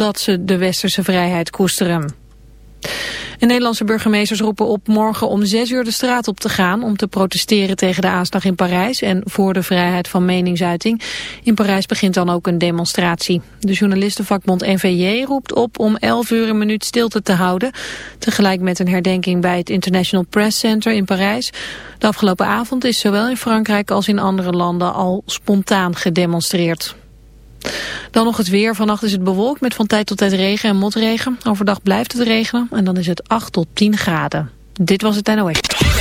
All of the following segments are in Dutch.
dat ze de westerse vrijheid koesteren. De Nederlandse burgemeesters roepen op morgen om zes uur de straat op te gaan om te protesteren tegen de aanslag in Parijs en voor de vrijheid van meningsuiting. In Parijs begint dan ook een demonstratie. De journalistenvakbond NVJ roept op om 11 uur een minuut stilte te houden, tegelijk met een herdenking bij het International Press Center in Parijs. De afgelopen avond is zowel in Frankrijk als in andere landen al spontaan gedemonstreerd. Dan nog het weer. Vannacht is het bewolkt met van tijd tot tijd regen en motregen. Overdag blijft het regenen en dan is het 8 tot 10 graden. Dit was het NOS.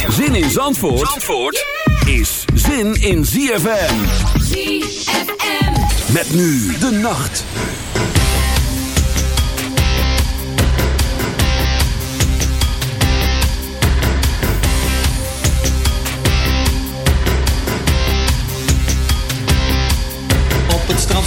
Zin in Zandvoort, Zandvoort is zin in ZFM. ZFM. Met nu de nacht.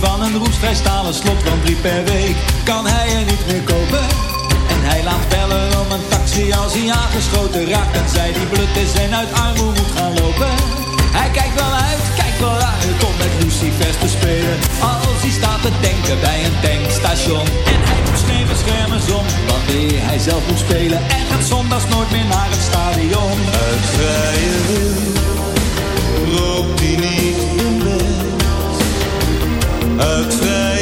van een roestvrij stalen slot, want drie per week kan hij er niet meer kopen. En hij laat bellen om een taxi als hij aangeschoten raakt en zij die blut is en uit armoede moet gaan lopen. Hij kijkt wel uit, kijkt wel uit om met Lucifers te spelen. Als hij staat te denken bij een tankstation. En hij moet geen beschermers om, wanneer hij zelf moet spelen. En gaat zondags nooit meer naar het stadion. Uit vrije wil rookt hij niet. Uit vrije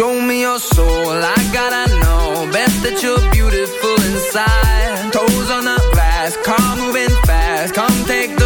Show me your soul, I gotta know. Best that you're beautiful inside. Toes on the glass, car moving fast. Come take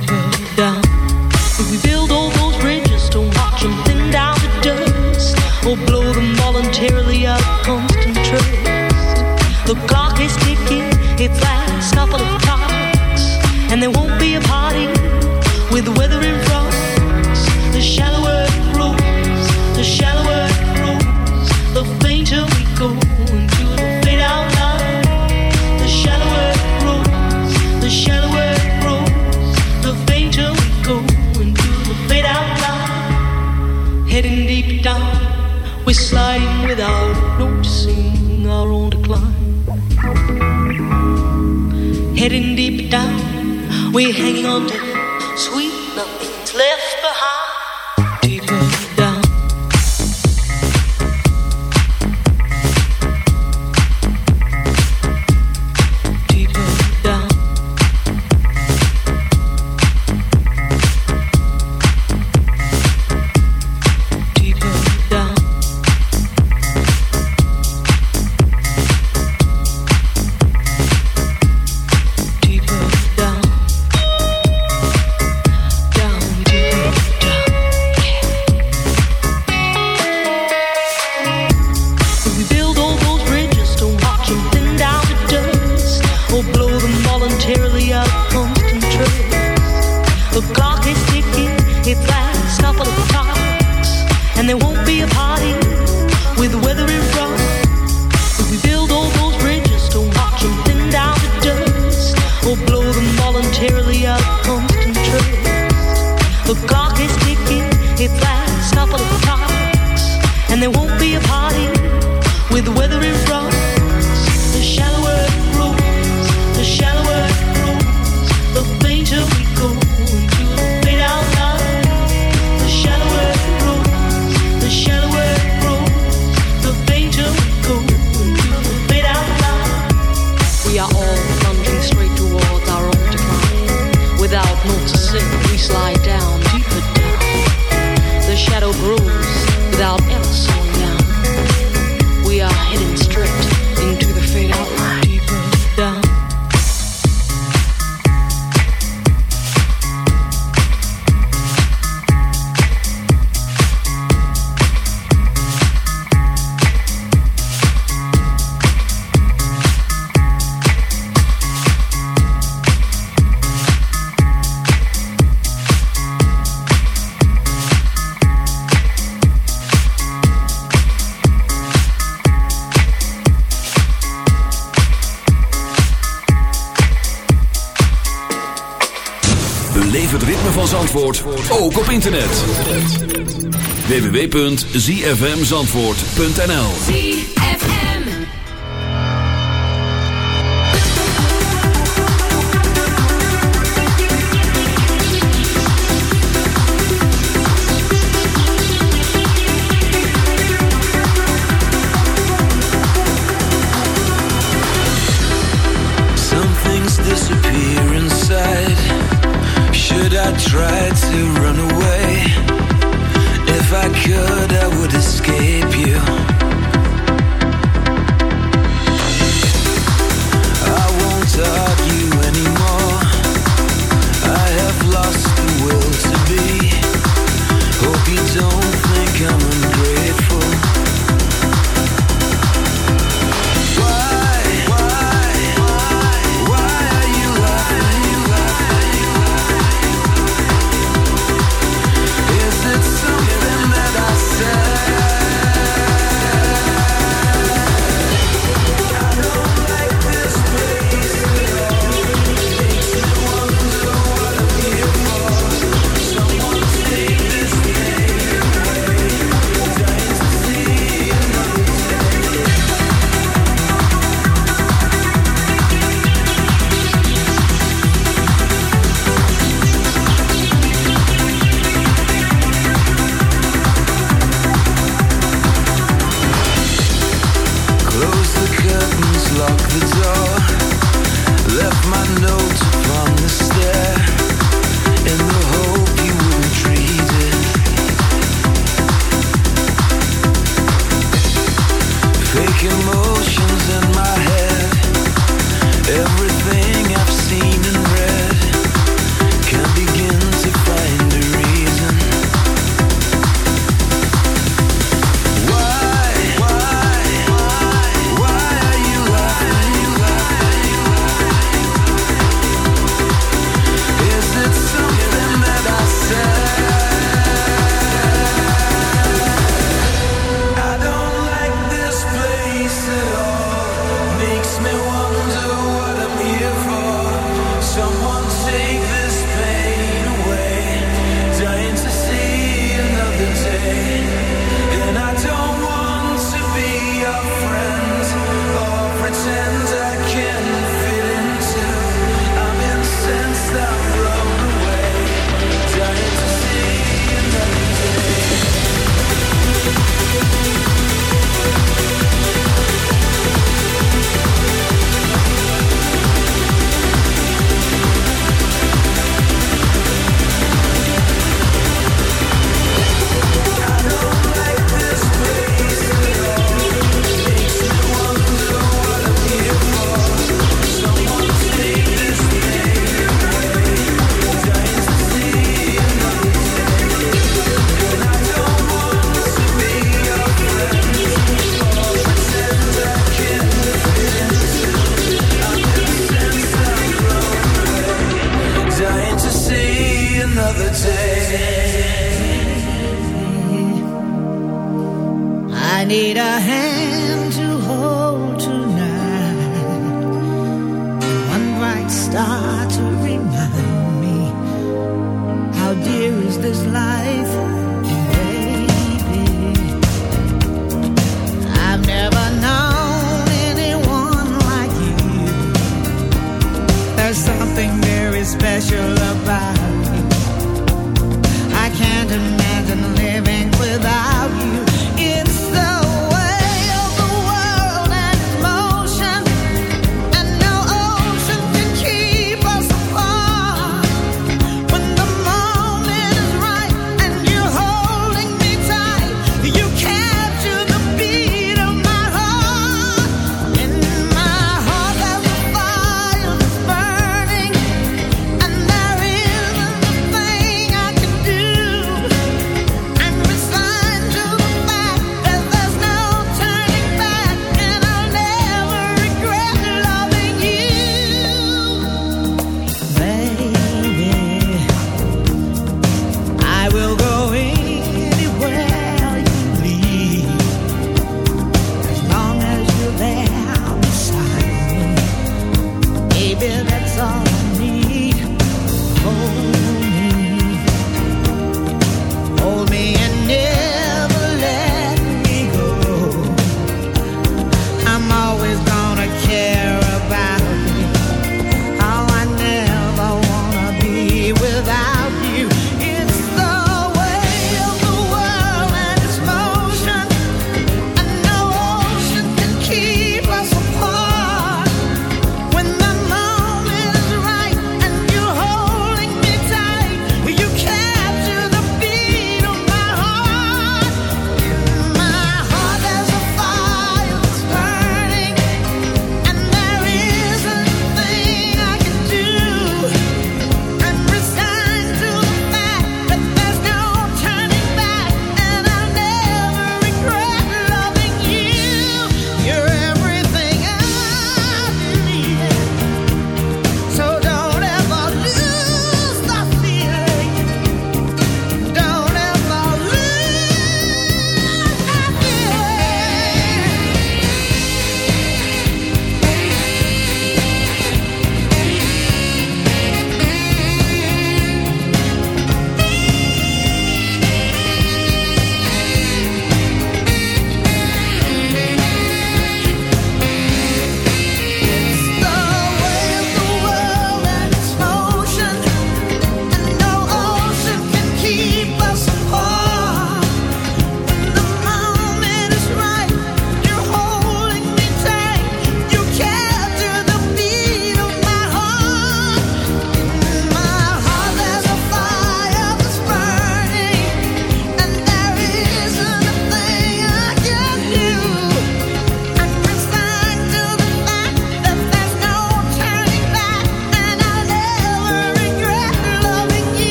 she. www.zfmzandvoort.nl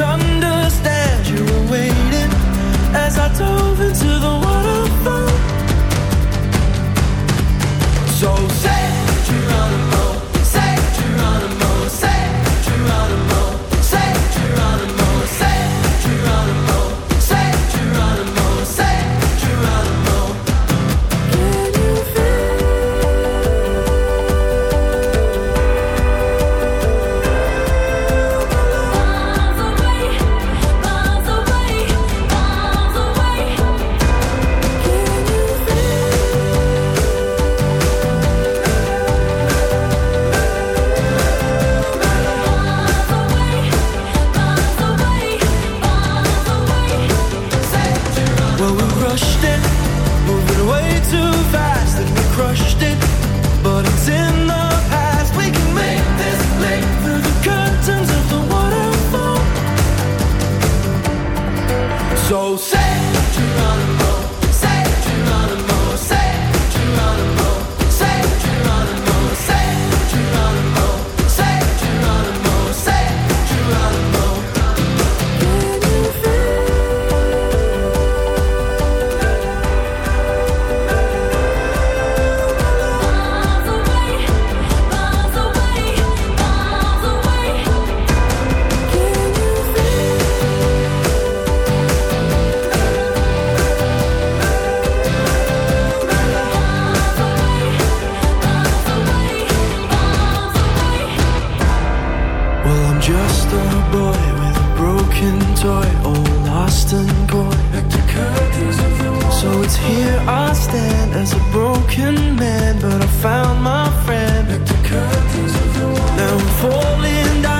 done and joy, all lost and gone. Curtains of the. So it's here I stand as a broken man, but I found my friend. Curtains of the. Now I'm falling down.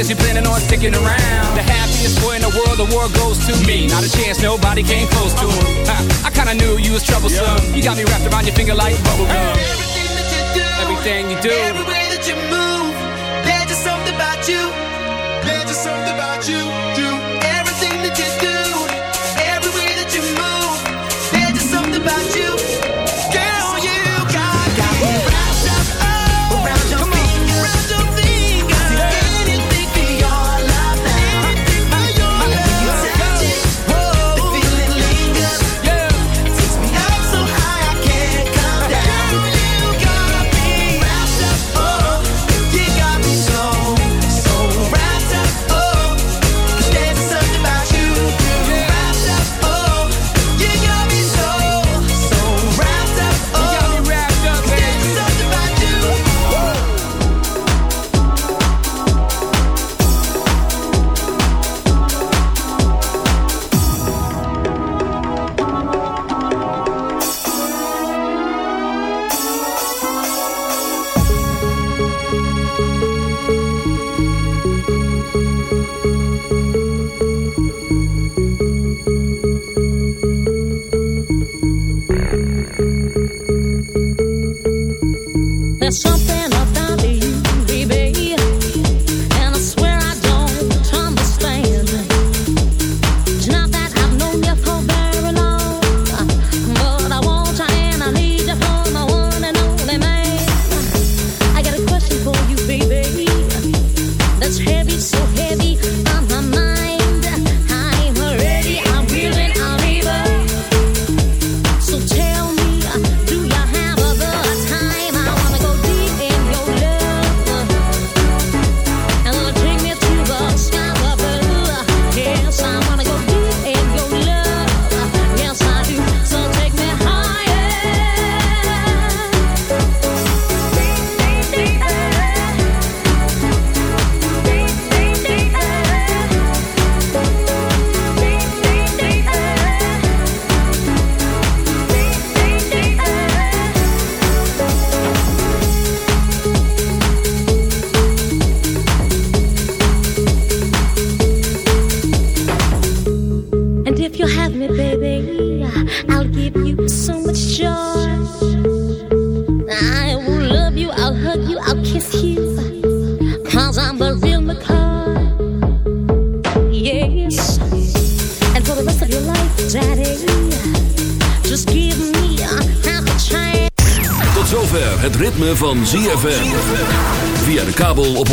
is you planning on sticking around? The happiest boy in the world, the world goes to me. Not a chance, nobody came close to him. I, I kinda knew you was troublesome. You got me wrapped around your finger like bubble gum. And everything that you do, everything you do, every way that you move, there's just something about you. There's just something about you. corazón Via de kabel op 104.5.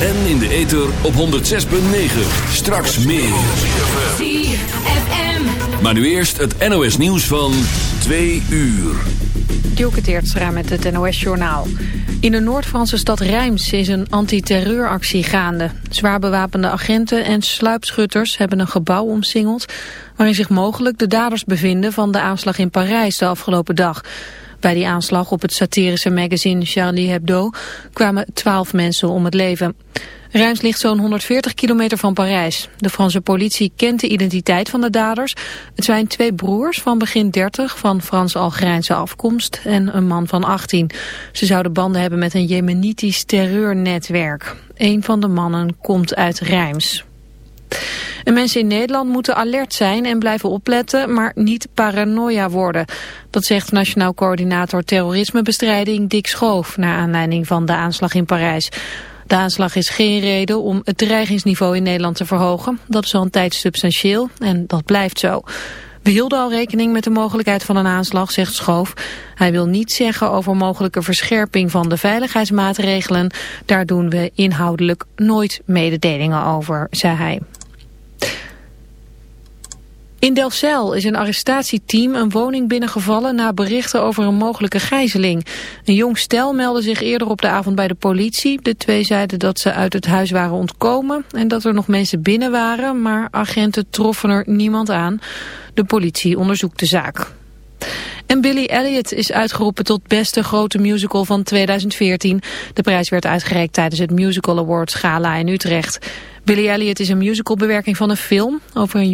En in de ether op 106.9. Straks meer. Maar nu eerst het NOS nieuws van 2 uur. Dielke Teertstra met het NOS-journaal. In de Noord-Franse stad Reims is een antiterreuractie gaande. Zwaar bewapende agenten en sluipschutters hebben een gebouw omsingeld... waarin zich mogelijk de daders bevinden van de aanslag in Parijs de afgelopen dag. Bij die aanslag op het satirische magazine Charlie Hebdo kwamen twaalf mensen om het leven. Reims ligt zo'n 140 kilometer van Parijs. De Franse politie kent de identiteit van de daders. Het zijn twee broers van begin 30 van Frans-Algerijnse afkomst en een man van 18. Ze zouden banden hebben met een Jemenitisch terreurnetwerk. Een van de mannen komt uit Reims. En mensen in Nederland moeten alert zijn en blijven opletten, maar niet paranoia worden. Dat zegt Nationaal Coördinator Terrorismebestrijding Dick Schoof, naar aanleiding van de aanslag in Parijs. De aanslag is geen reden om het dreigingsniveau in Nederland te verhogen. Dat is al een tijd substantieel en dat blijft zo. We hielden al rekening met de mogelijkheid van een aanslag, zegt Schoof. Hij wil niet zeggen over mogelijke verscherping van de veiligheidsmaatregelen. Daar doen we inhoudelijk nooit mededelingen over, zei hij. In Delfzijl is een arrestatieteam een woning binnengevallen na berichten over een mogelijke gijzeling. Een jong stel meldde zich eerder op de avond bij de politie. De twee zeiden dat ze uit het huis waren ontkomen en dat er nog mensen binnen waren, maar agenten troffen er niemand aan. De politie onderzoekt de zaak. En Billy Elliot is uitgeroepen tot beste grote musical van 2014. De prijs werd uitgereikt tijdens het Musical Awards Gala in Utrecht. Billy Elliot is een musicalbewerking van een film over een jong